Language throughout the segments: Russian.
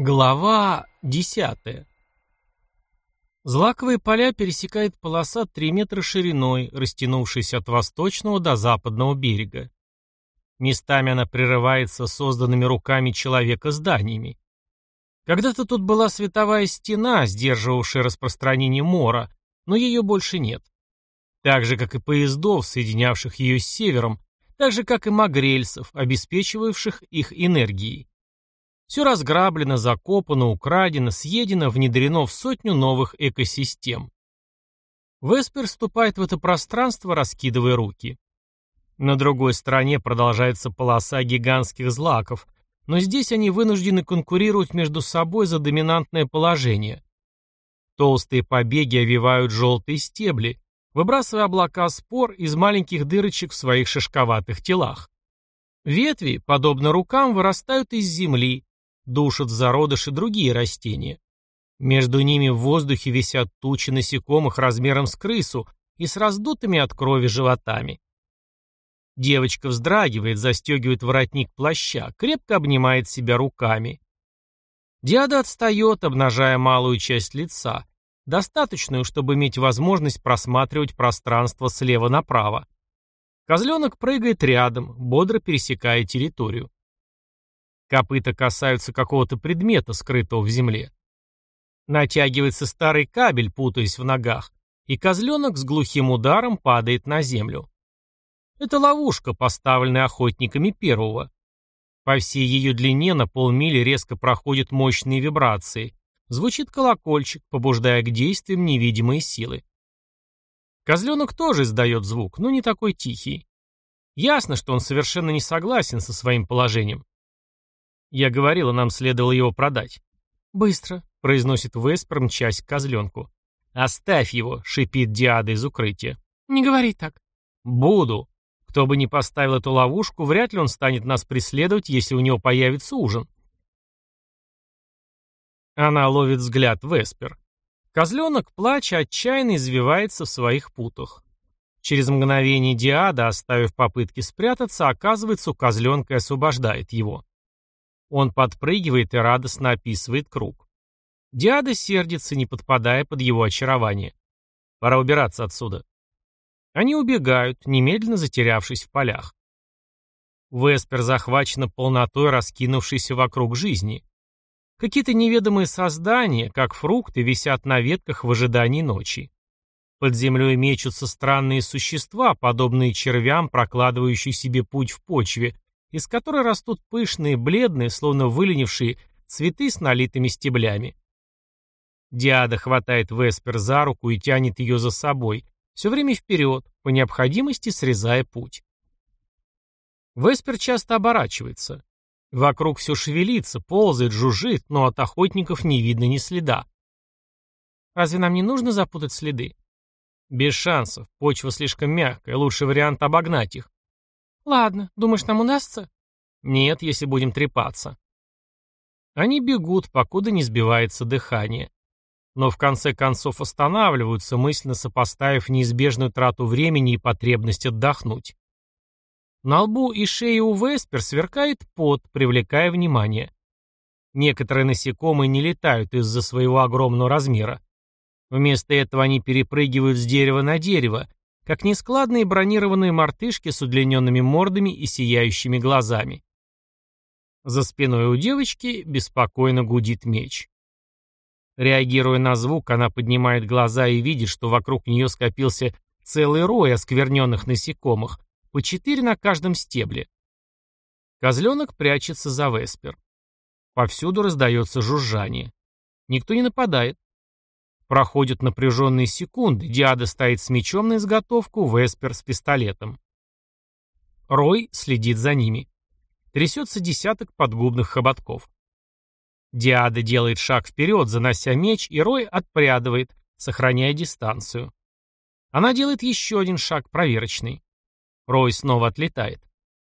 Глава 10. Злаковые поля пересекает полоса 3 метра шириной, растянувшаяся от восточного до западного берега. Местами она прерывается созданными руками человека зданиями. Когда-то тут была световая стена, сдерживавшая распространение мора, но ее больше нет. Так же, как и поездов, соединявших ее с севером, так же, как и магрельсов, обеспечивавших их энергией. Все разграблено, закопано, украдено, съедено, внедрено в сотню новых экосистем. Веспер ступает в это пространство, раскидывая руки. На другой стороне продолжается полоса гигантских злаков, но здесь они вынуждены конкурировать между собой за доминантное положение. Толстые побеги овивают желтые стебли, выбрасывая облака спор из маленьких дырочек в своих шишковатых телах. Ветви, подобно рукам, вырастают из земли, душат зародыши другие растения. Между ними в воздухе висят тучи насекомых размером с крысу и с раздутыми от крови животами. Девочка вздрагивает, застегивает воротник плаща, крепко обнимает себя руками. Диада отстает, обнажая малую часть лица, достаточную, чтобы иметь возможность просматривать пространство слева направо. Козленок прыгает рядом, бодро пересекая территорию. Копыта касаются какого-то предмета, скрытого в земле. Натягивается старый кабель, путаясь в ногах, и козленок с глухим ударом падает на землю. Это ловушка, поставленная охотниками первого. По всей ее длине на полмили резко проходят мощные вибрации. Звучит колокольчик, побуждая к действиям невидимые силы. Козленок тоже издает звук, но не такой тихий. Ясно, что он совершенно не согласен со своим положением. Я говорила, нам следовало его продать. Быстро, произносит Веспер, мчась к козленку. Оставь его, шипит Диада из укрытия. Не говори так. Буду. Кто бы ни поставил эту ловушку, вряд ли он станет нас преследовать, если у него появится ужин. Она ловит взгляд Веспер. Козленок, плача, отчаянно извивается в своих путах. Через мгновение Диада, оставив попытки спрятаться, оказывается у козленка и освобождает его. Он подпрыгивает и радостно описывает круг. Диада сердится, не подпадая под его очарование. Пора убираться отсюда. Они убегают, немедленно затерявшись в полях. Веспер захвачена полнотой раскинувшейся вокруг жизни. Какие-то неведомые создания, как фрукты, висят на ветках в ожидании ночи. Под землей мечутся странные существа, подобные червям, прокладывающие себе путь в почве, из которой растут пышные, бледные, словно выленившие, цветы с налитыми стеблями. Диада хватает Веспер за руку и тянет ее за собой, все время вперед, по необходимости срезая путь. Веспер часто оборачивается. Вокруг все шевелится, ползает, жужжит, но от охотников не видно ни следа. Разве нам не нужно запутать следы? Без шансов, почва слишком мягкая, лучший вариант обогнать их. Ладно, думаешь, нам удастся? Нет, если будем трепаться. Они бегут, покуда не сбивается дыхание. Но в конце концов останавливаются, мысленно сопоставив неизбежную трату времени и потребность отдохнуть. На лбу и шее у Веспер сверкает пот, привлекая внимание. Некоторые насекомые не летают из-за своего огромного размера. Вместо этого они перепрыгивают с дерева на дерево, как нескладные бронированные мартышки с удлиненными мордами и сияющими глазами. За спиной у девочки беспокойно гудит меч. Реагируя на звук, она поднимает глаза и видит, что вокруг нее скопился целый рой оскверненных насекомых, по четыре на каждом стебле. Козленок прячется за Веспер. Повсюду раздается жужжание. Никто не нападает. Проходят напряженные секунды, Диада стоит с мечом на изготовку, Веспер с пистолетом. Рой следит за ними. Трясется десяток подгубных хоботков. Диада делает шаг вперед, занося меч, и Рой отпрядывает, сохраняя дистанцию. Она делает еще один шаг проверочный. Рой снова отлетает.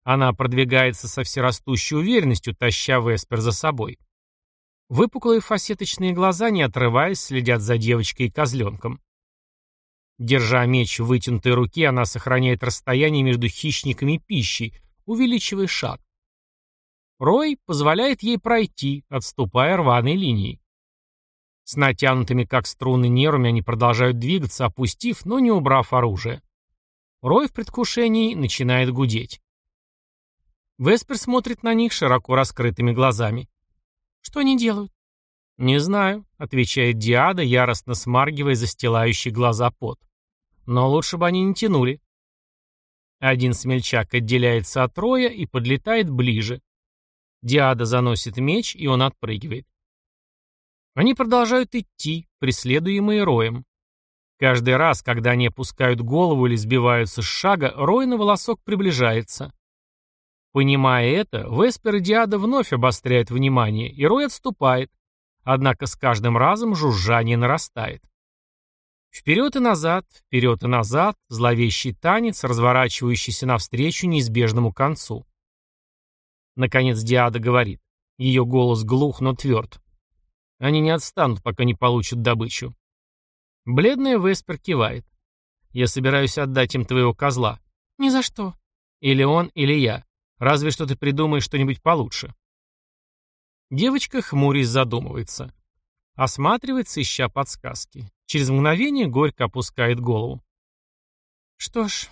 Она продвигается со всерастущей уверенностью, таща Веспер за собой. Выпуклые фасеточные глаза, не отрываясь, следят за девочкой и козленком. Держа меч в вытянутой руке, она сохраняет расстояние между хищниками и пищей, увеличивая шаг. Рой позволяет ей пройти, отступая рваной линией. С натянутыми как струны нервами они продолжают двигаться, опустив, но не убрав оружие. Рой в предвкушении начинает гудеть. Веспер смотрит на них широко раскрытыми глазами. «Что они делают?» «Не знаю», — отвечает Диада, яростно смаргивая застилающий глаза пот. «Но лучше бы они не тянули». Один смельчак отделяется от Роя и подлетает ближе. Диада заносит меч, и он отпрыгивает. Они продолжают идти, преследуемые Роем. Каждый раз, когда они опускают голову или сбиваются с шага, Рой на волосок приближается. Понимая это, Веспер и Диада вновь обостряют внимание, и Рой отступает. Однако с каждым разом жужжание нарастает. Вперед и назад, вперед и назад, зловещий танец, разворачивающийся навстречу неизбежному концу. Наконец Диада говорит. Ее голос глух, но тверд. Они не отстанут, пока не получат добычу. Бледная Веспер кивает. Я собираюсь отдать им твоего козла. Ни за что. Или он, или я. Разве что ты придумаешь что-нибудь получше. Девочка, хмурясь, задумывается. Осматривается, ища подсказки. Через мгновение горько опускает голову. Что ж,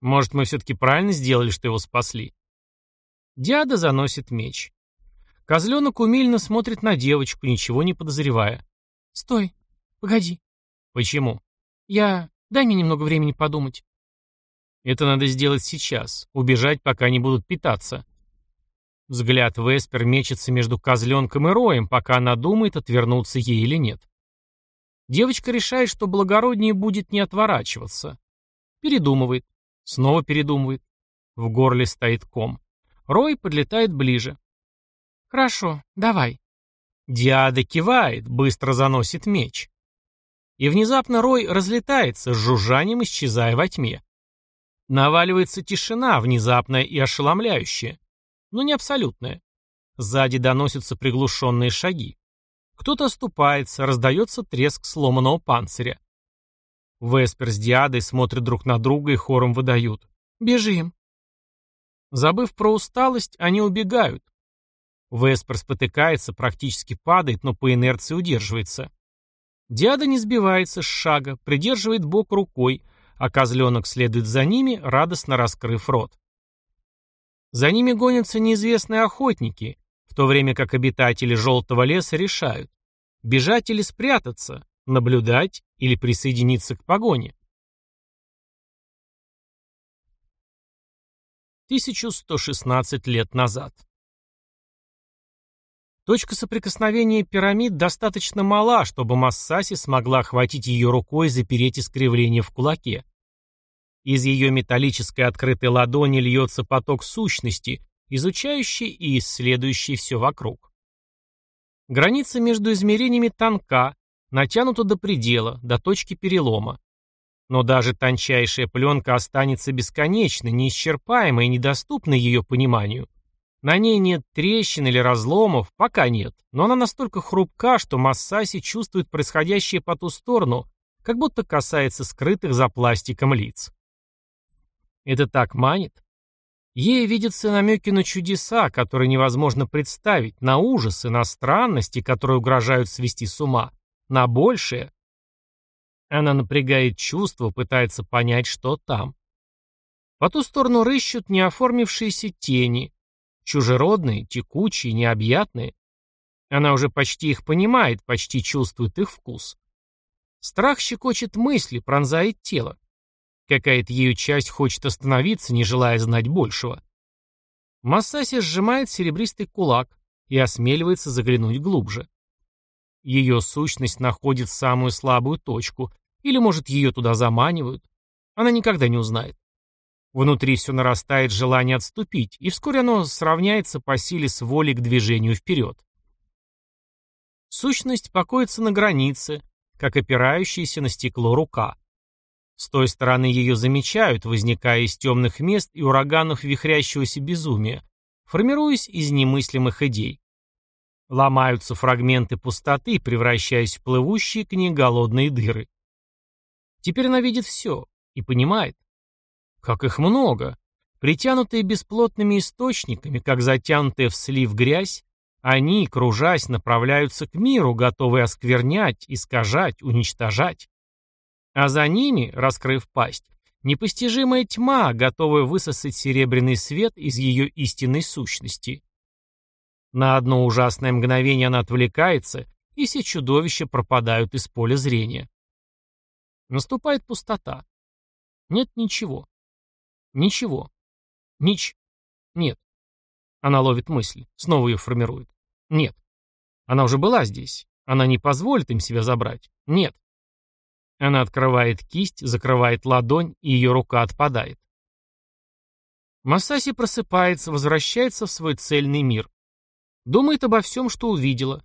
может, мы все-таки правильно сделали, что его спасли? Диада заносит меч. Козленок умильно смотрит на девочку, ничего не подозревая. «Стой! Погоди!» «Почему?» «Я... Дай мне немного времени подумать». Это надо сделать сейчас. Убежать, пока не будут питаться. Взгляд Веспер мечется между козленком и роем, пока она думает, отвернуться ей или нет. Девочка решает, что благороднее будет не отворачиваться. Передумывает. Снова передумывает. В горле стоит ком. Рой подлетает ближе. «Хорошо, давай». Диада кивает, быстро заносит меч. И внезапно Рой разлетается, с жужжанием исчезая во тьме. Наваливается тишина, внезапная и ошеломляющая, но не абсолютная. Сзади доносятся приглушенные шаги. Кто-то оступается, раздается треск сломанного панциря. Веспер с Диадой смотрят друг на друга и хором выдают. «Бежим!» Забыв про усталость, они убегают. Веспер спотыкается, практически падает, но по инерции удерживается. Диада не сбивается с шага, придерживает бок рукой, а козленок следует за ними, радостно раскрыв рот. За ними гонятся неизвестные охотники, в то время как обитатели желтого леса решают, бежать или спрятаться, наблюдать или присоединиться к погоне. 1116 лет назад. Точка соприкосновения пирамид достаточно мала, чтобы Массаси смогла охватить ее рукой и запереть искривление в кулаке. Из ее металлической открытой ладони льется поток сущности, изучающий и исследующий все вокруг. Граница между измерениями тонка, натянута до предела, до точки перелома. Но даже тончайшая пленка останется бесконечной, неисчерпаемой и недоступной ее пониманию. На ней нет трещин или разломов, пока нет, но она настолько хрупка, что Массаси чувствует происходящее по ту сторону, как будто касается скрытых за пластиком лиц. Это так манит. Ей видятся намеки на чудеса, которые невозможно представить, на ужасы, на странности, которые угрожают свести с ума, на большее. Она напрягает чувства, пытается понять, что там. По ту сторону рыщут неоформившиеся тени, чужеродные, текучие, необъятные. Она уже почти их понимает, почти чувствует их вкус. Страх щекочет мысли, пронзает тело. Какая-то ее часть хочет остановиться, не желая знать большего. Массаси сжимает серебристый кулак и осмеливается заглянуть глубже. Ее сущность находит самую слабую точку, или, может, ее туда заманивают. Она никогда не узнает. Внутри все нарастает желание отступить, и вскоре оно сравняется по силе с волей к движению вперед. Сущность покоится на границе, как опирающаяся на стекло рука. С той стороны ее замечают, возникая из темных мест и ураганов вихрящегося безумия, формируясь из немыслимых идей. Ломаются фрагменты пустоты, превращаясь в плывущие к ней голодные дыры. Теперь она видит все и понимает. Как их много! Притянутые бесплотными источниками, как затянутые в слив грязь, они, кружась, направляются к миру, готовые осквернять, искажать, уничтожать. А за ними, раскрыв пасть, непостижимая тьма, готовая высосать серебряный свет из ее истинной сущности. На одно ужасное мгновение она отвлекается, и все чудовища пропадают из поля зрения. Наступает пустота. Нет ничего. Ничего. Нич. Нет. Она ловит мысль, снова ее формирует. Нет. Она уже была здесь. Она не позволит им себя забрать. Нет. Она открывает кисть, закрывает ладонь, и ее рука отпадает. Масаси просыпается, возвращается в свой цельный мир. Думает обо всем, что увидела.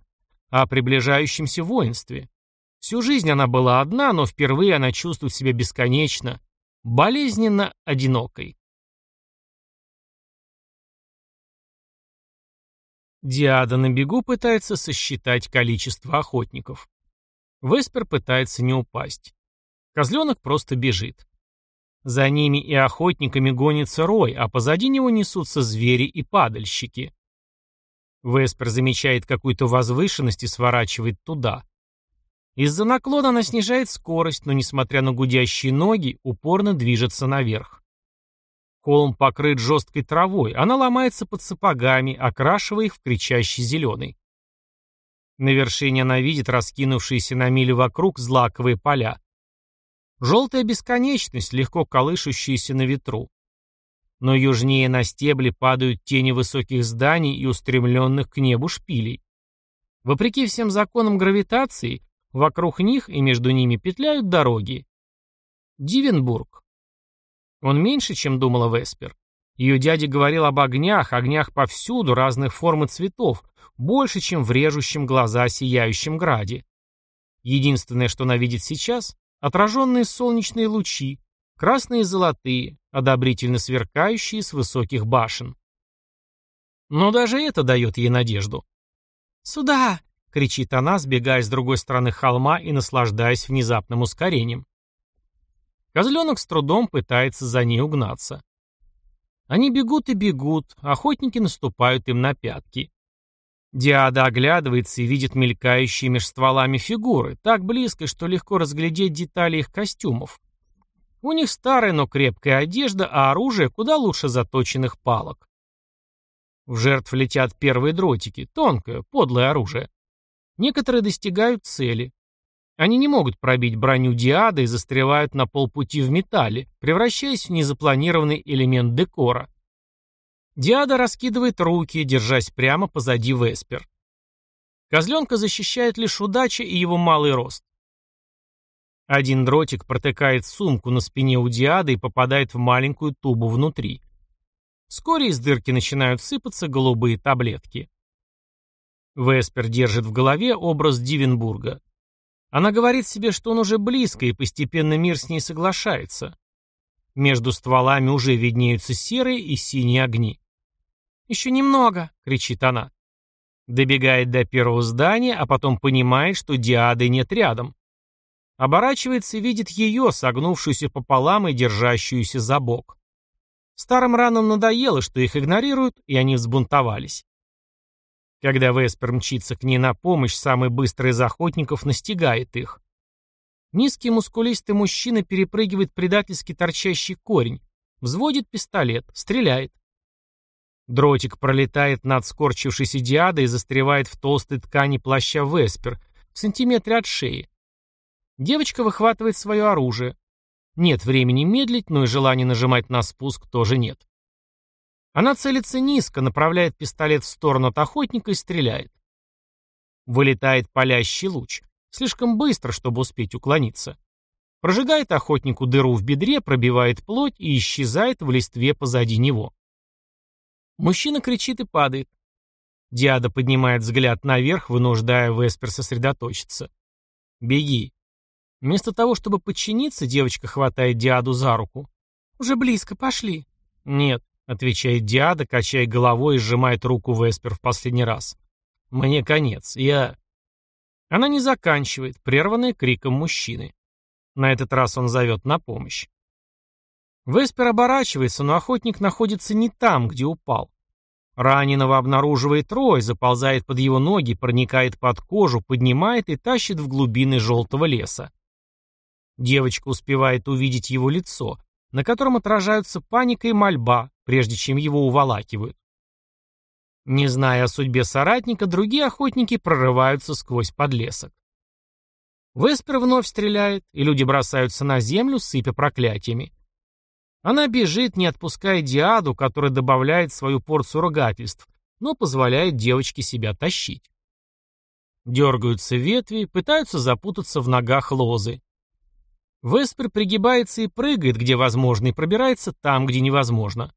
О приближающемся воинстве. Всю жизнь она была одна, но впервые она чувствует себя бесконечно, болезненно одинокой. Диада на бегу пытается сосчитать количество охотников. Веспер пытается не упасть. Козленок просто бежит. За ними и охотниками гонится рой, а позади него несутся звери и падальщики. Веспер замечает какую-то возвышенность и сворачивает туда. Из-за наклона она снижает скорость, но, несмотря на гудящие ноги, упорно движется наверх. Холм покрыт жесткой травой, она ломается под сапогами, окрашивая их в кричащий зеленый. На вершине она видит раскинувшиеся на милю вокруг злаковые поля. Желтая бесконечность, легко колышущаяся на ветру. Но южнее на стебли падают тени высоких зданий и устремленных к небу шпилей. Вопреки всем законам гравитации, вокруг них и между ними петляют дороги. Дивенбург. Он меньше, чем думала Веспер. Ее дядя говорил об огнях, огнях повсюду, разных форм и цветов, больше, чем в режущем глаза сияющем граде. Единственное, что она видит сейчас, отраженные солнечные лучи, красные и золотые, одобрительно сверкающие с высоких башен. Но даже это дает ей надежду. «Сюда!» — кричит она, сбегая с другой стороны холма и наслаждаясь внезапным ускорением. Козленок с трудом пытается за ней угнаться. Они бегут и бегут, охотники наступают им на пятки. Диада оглядывается и видит мелькающие меж стволами фигуры, так близко, что легко разглядеть детали их костюмов. У них старая, но крепкая одежда, а оружие куда лучше заточенных палок. В жертв летят первые дротики, тонкое, подлое оружие. Некоторые достигают цели. Они не могут пробить броню Диады и застревают на полпути в металле, превращаясь в незапланированный элемент декора. Диада раскидывает руки, держась прямо позади Веспер. Козленка защищает лишь удача и его малый рост. Один дротик протыкает сумку на спине у Диады и попадает в маленькую тубу внутри. Вскоре из дырки начинают сыпаться голубые таблетки. Веспер держит в голове образ Дивенбурга. Она говорит себе, что он уже близко, и постепенно мир с ней соглашается. Между стволами уже виднеются серые и синие огни. «Еще немного!» — кричит она. Добегает до первого здания, а потом понимает, что Диады нет рядом. Оборачивается и видит ее, согнувшуюся пополам и держащуюся за бок. Старым ранам надоело, что их игнорируют, и они взбунтовались. Когда Веспер мчится к ней на помощь, самый быстрый из охотников настигает их. Низкий мускулистый мужчина перепрыгивает предательски торчащий корень, взводит пистолет, стреляет. Дротик пролетает над скорчившейся диадой и застревает в толстой ткани плаща Веспер, в сантиметре от шеи. Девочка выхватывает свое оружие. Нет времени медлить, но и желания нажимать на спуск тоже нет. Она целится низко, направляет пистолет в сторону от охотника и стреляет. Вылетает палящий луч. Слишком быстро, чтобы успеть уклониться. Прожигает охотнику дыру в бедре, пробивает плоть и исчезает в листве позади него. Мужчина кричит и падает. Диада поднимает взгляд наверх, вынуждая Веспер сосредоточиться. «Беги». Вместо того, чтобы подчиниться, девочка хватает Диаду за руку. «Уже близко, пошли». «Нет», — отвечает Диада, качая головой и сжимает руку Веспер в последний раз. «Мне конец. Я...» Она не заканчивает, прерванная криком мужчины. На этот раз он зовет на помощь. Веспер оборачивается, но охотник находится не там, где упал. Раненого обнаруживает Рой, заползает под его ноги, проникает под кожу, поднимает и тащит в глубины желтого леса. Девочка успевает увидеть его лицо, на котором отражаются паника и мольба, прежде чем его уволакивают. Не зная о судьбе соратника, другие охотники прорываются сквозь подлесок. Веспер вновь стреляет, и люди бросаются на землю, сыпя проклятиями. Она бежит, не отпуская Диаду, который добавляет свою порцию ругательств, но позволяет девочке себя тащить. Дергаются ветви, пытаются запутаться в ногах лозы. Веспер пригибается и прыгает, где возможно, и пробирается там, где невозможно.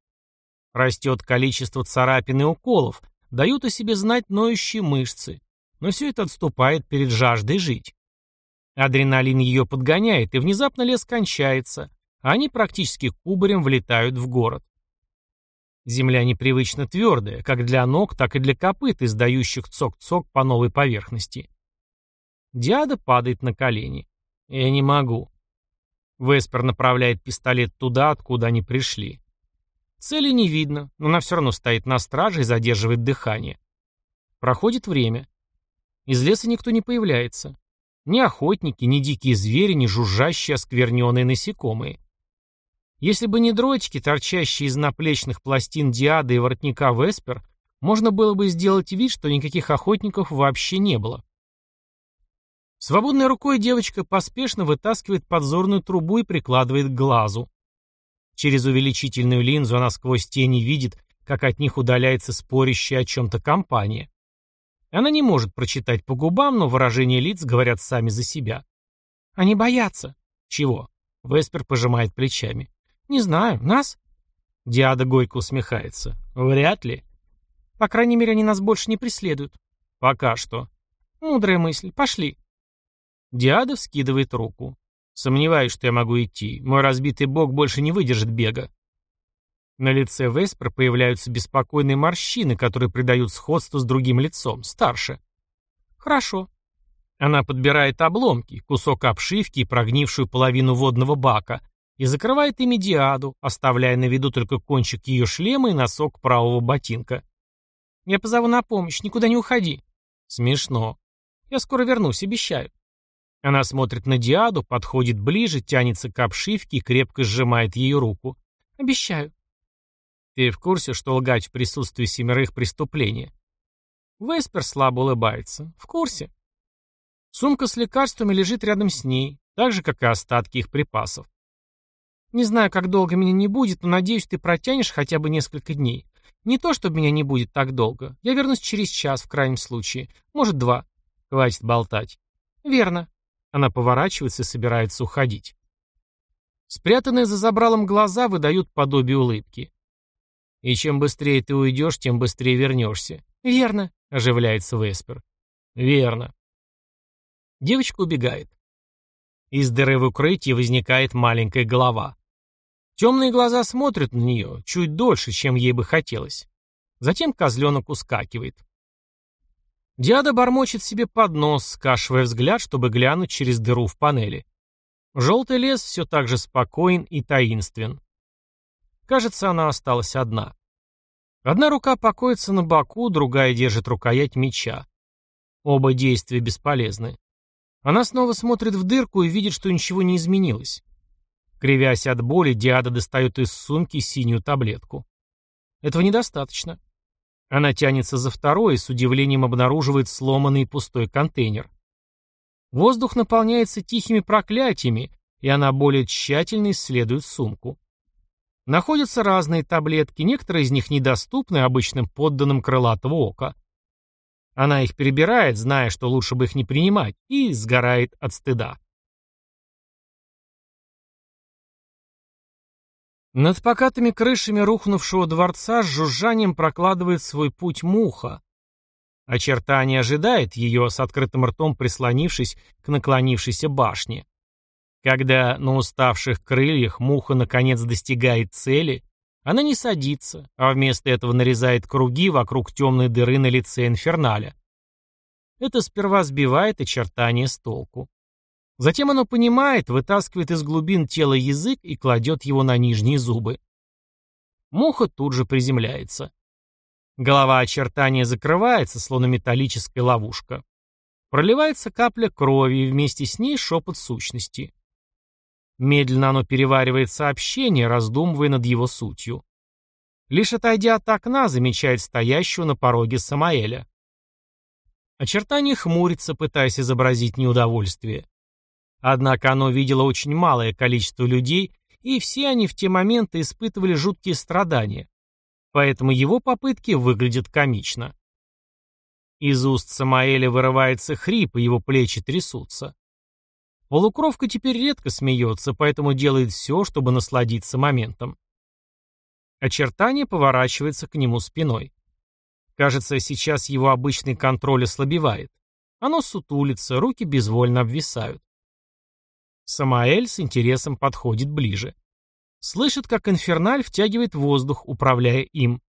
Растет количество царапин и уколов, дают о себе знать ноющие мышцы, но все это отступает перед жаждой жить. Адреналин ее подгоняет, и внезапно лес кончается, они практически кубарем влетают в город. Земля непривычно твердая, как для ног, так и для копыт, издающих цок-цок по новой поверхности. Диада падает на колени. «Я не могу». Веспер направляет пистолет туда, откуда они пришли. Цели не видно, но она все равно стоит на страже и задерживает дыхание. Проходит время. Из леса никто не появляется. Ни охотники, ни дикие звери, ни жужжащие оскверненные насекомые. Если бы не дротики, торчащие из наплечных пластин диады и воротника Веспер, можно было бы сделать вид, что никаких охотников вообще не было. Свободной рукой девочка поспешно вытаскивает подзорную трубу и прикладывает к глазу. Через увеличительную линзу она сквозь тени видит, как от них удаляется спорящая о чем-то компания. Она не может прочитать по губам, но выражения лиц говорят сами за себя. Они боятся. Чего? Веспер пожимает плечами. «Не знаю. Нас?» Диада горько усмехается. «Вряд ли. По крайней мере, они нас больше не преследуют». «Пока что». «Мудрая мысль. Пошли». Диада вскидывает руку. «Сомневаюсь, что я могу идти. Мой разбитый бок больше не выдержит бега». На лице Веспер появляются беспокойные морщины, которые придают сходство с другим лицом, старше. «Хорошо». Она подбирает обломки, кусок обшивки и прогнившую половину водного бака, и закрывает ими диаду, оставляя на виду только кончик ее шлема и носок правого ботинка. «Я позову на помощь, никуда не уходи». «Смешно. Я скоро вернусь, обещаю». Она смотрит на диаду, подходит ближе, тянется к обшивке и крепко сжимает ее руку. «Обещаю». «Ты в курсе, что лгать в присутствии семерых преступления?» Веспер слабо улыбается. «В курсе». Сумка с лекарствами лежит рядом с ней, так же, как и остатки их припасов. Не знаю, как долго меня не будет, но надеюсь, ты протянешь хотя бы несколько дней. Не то, чтобы меня не будет так долго. Я вернусь через час, в крайнем случае. Может, два. Хватит болтать. Верно. Она поворачивается и собирается уходить. Спрятанные за забралом глаза выдают подобие улыбки. И чем быстрее ты уйдешь, тем быстрее вернешься. Верно, оживляется Веспер. Верно. Девочка убегает. Из дыры в укрытии возникает маленькая голова. Темные глаза смотрят на нее, чуть дольше, чем ей бы хотелось. Затем козленок ускакивает. Диада бормочет себе под нос, скашивая взгляд, чтобы глянуть через дыру в панели. Желтый лес все так же спокоен и таинствен. Кажется, она осталась одна. Одна рука покоится на боку, другая держит рукоять меча. Оба действия бесполезны. Она снова смотрит в дырку и видит, что ничего не изменилось. Кривясь от боли, Диада достает из сумки синюю таблетку. Этого недостаточно. Она тянется за второй и с удивлением обнаруживает сломанный пустой контейнер. Воздух наполняется тихими проклятиями, и она более тщательно исследует сумку. Находятся разные таблетки, некоторые из них недоступны обычным подданным крылатого ока. Она их перебирает, зная, что лучше бы их не принимать, и сгорает от стыда. Над покатыми крышами рухнувшего дворца с жужжанием прокладывает свой путь муха. Очертание ожидает ее с открытым ртом прислонившись к наклонившейся башне. Когда на уставших крыльях муха наконец достигает цели, она не садится, а вместо этого нарезает круги вокруг темной дыры на лице инферналя. Это сперва сбивает очертания с толку. Затем оно понимает, вытаскивает из глубин тела язык и кладет его на нижние зубы. Муха тут же приземляется. Голова очертания закрывается, словно металлическая ловушка. Проливается капля крови, и вместе с ней шепот сущности. Медленно оно переваривает сообщение, раздумывая над его сутью. Лишь отойдя от окна, замечает стоящего на пороге Самаэля. Очертание хмурится, пытаясь изобразить неудовольствие. Однако оно видело очень малое количество людей, и все они в те моменты испытывали жуткие страдания. Поэтому его попытки выглядят комично. Из уст Самаэля вырывается хрип, и его плечи трясутся. Полукровка теперь редко смеется, поэтому делает все, чтобы насладиться моментом. Очертание поворачивается к нему спиной. Кажется, сейчас его обычный контроль ослабевает. Оно сутулится, руки безвольно обвисают. Самаэль с интересом подходит ближе. Слышит, как инферналь втягивает воздух, управляя им.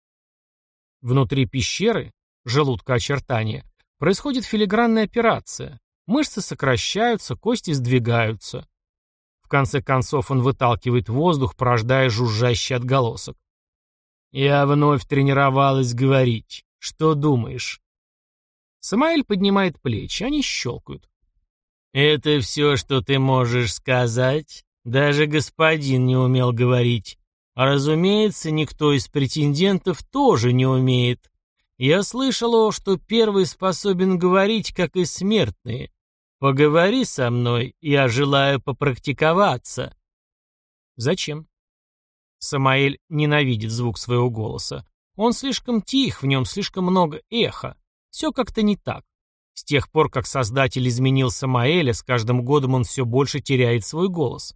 Внутри пещеры, желудка очертания, происходит филигранная операция. Мышцы сокращаются, кости сдвигаются. В конце концов он выталкивает воздух, порождая жужжащий отголосок. «Я вновь тренировалась говорить. Что думаешь?» Самаэль поднимает плечи, они щелкают. «Это все, что ты можешь сказать? Даже господин не умел говорить. А разумеется, никто из претендентов тоже не умеет. Я слышал, что первый способен говорить, как и смертные. Поговори со мной, я желаю попрактиковаться». «Зачем?» Самаэль ненавидит звук своего голоса. Он слишком тих, в нем слишком много эха. Все как-то не так. С тех пор, как Создатель изменил Самаэля, с каждым годом он все больше теряет свой голос.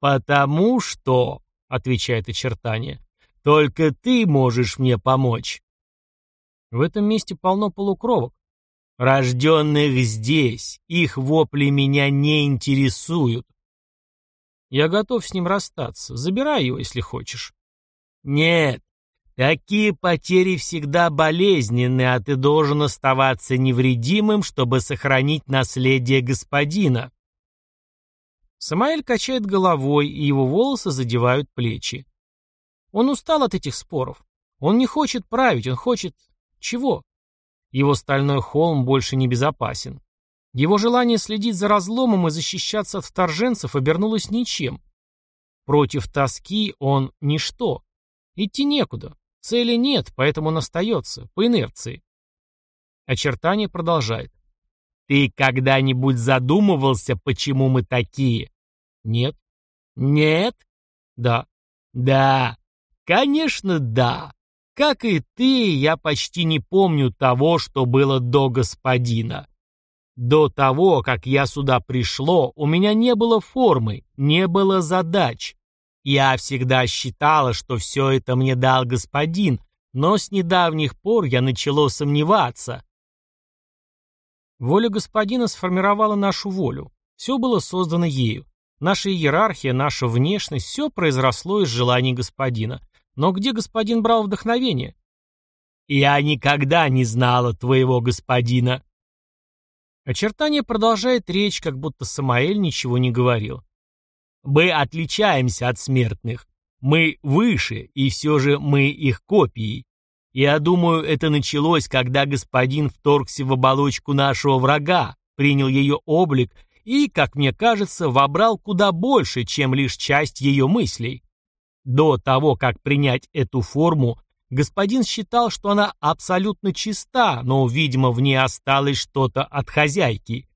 «Потому что», — отвечает очертание, — «только ты можешь мне помочь». В этом месте полно полукровок. Рожденных здесь, их вопли меня не интересуют. Я готов с ним расстаться. Забирай его, если хочешь. Нет, Такие потери всегда болезненны, а ты должен оставаться невредимым, чтобы сохранить наследие господина. Самаэль качает головой, и его волосы задевают плечи. Он устал от этих споров. Он не хочет править, он хочет... Чего? Его стальной холм больше не безопасен. Его желание следить за разломом и защищаться от вторженцев обернулось ничем. Против тоски он ничто. Идти некуда. Цели нет, поэтому он остается, по инерции. Очертание продолжает. Ты когда-нибудь задумывался, почему мы такие? Нет. Нет? Да. Да. Конечно, да. Как и ты, я почти не помню того, что было до господина. До того, как я сюда пришло, у меня не было формы, не было задач. Я всегда считала, что все это мне дал господин, но с недавних пор я начало сомневаться. Воля господина сформировала нашу волю. Все было создано ею. Наша иерархия, наша внешность, все произросло из желаний господина. Но где господин брал вдохновение? Я никогда не знала твоего господина. Очертание продолжает речь, как будто Самаэль ничего не говорил. Мы отличаемся от смертных. Мы выше, и все же мы их копии. Я думаю, это началось, когда господин вторгся в оболочку нашего врага, принял ее облик и, как мне кажется, вобрал куда больше, чем лишь часть ее мыслей. До того, как принять эту форму, господин считал, что она абсолютно чиста, но, видимо, в ней осталось что-то от хозяйки.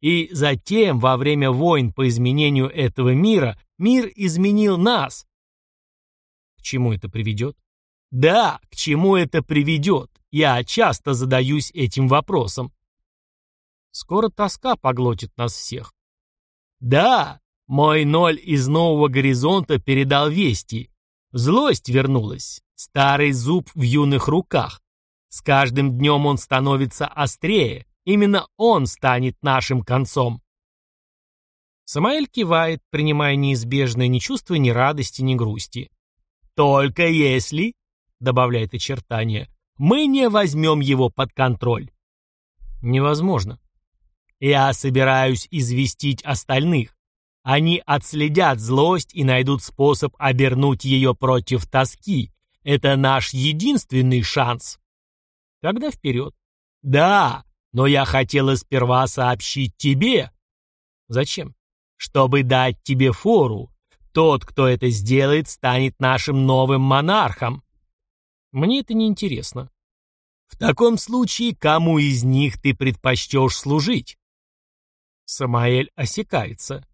И затем, во время войн по изменению этого мира, мир изменил нас. К чему это приведет? Да, к чему это приведет? Я часто задаюсь этим вопросом. Скоро тоска поглотит нас всех. Да, мой ноль из нового горизонта передал вести. Злость вернулась. Старый зуб в юных руках. С каждым днем он становится острее. Именно он станет нашим концом. Самаэль кивает, принимая неизбежное, не чувствуя ни радости, ни грусти. «Только если», — добавляет очертание, — «мы не возьмем его под контроль». «Невозможно». Я собираюсь известить остальных. Они отследят злость и найдут способ обернуть ее против тоски. Это наш единственный шанс. Тогда вперед. Да, но я хотела сперва сообщить тебе. Зачем? Чтобы дать тебе фору. Тот, кто это сделает, станет нашим новым монархом. Мне это не интересно. В таком случае, кому из них ты предпочтешь служить? Самаэль осекается.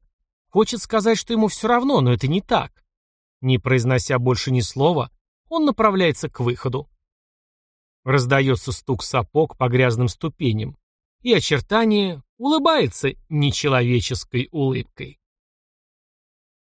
Хочет сказать, что ему все равно, но это не так. Не произнося больше ни слова, он направляется к выходу. Раздается стук сапог по грязным ступеням, и очертание улыбается нечеловеческой улыбкой.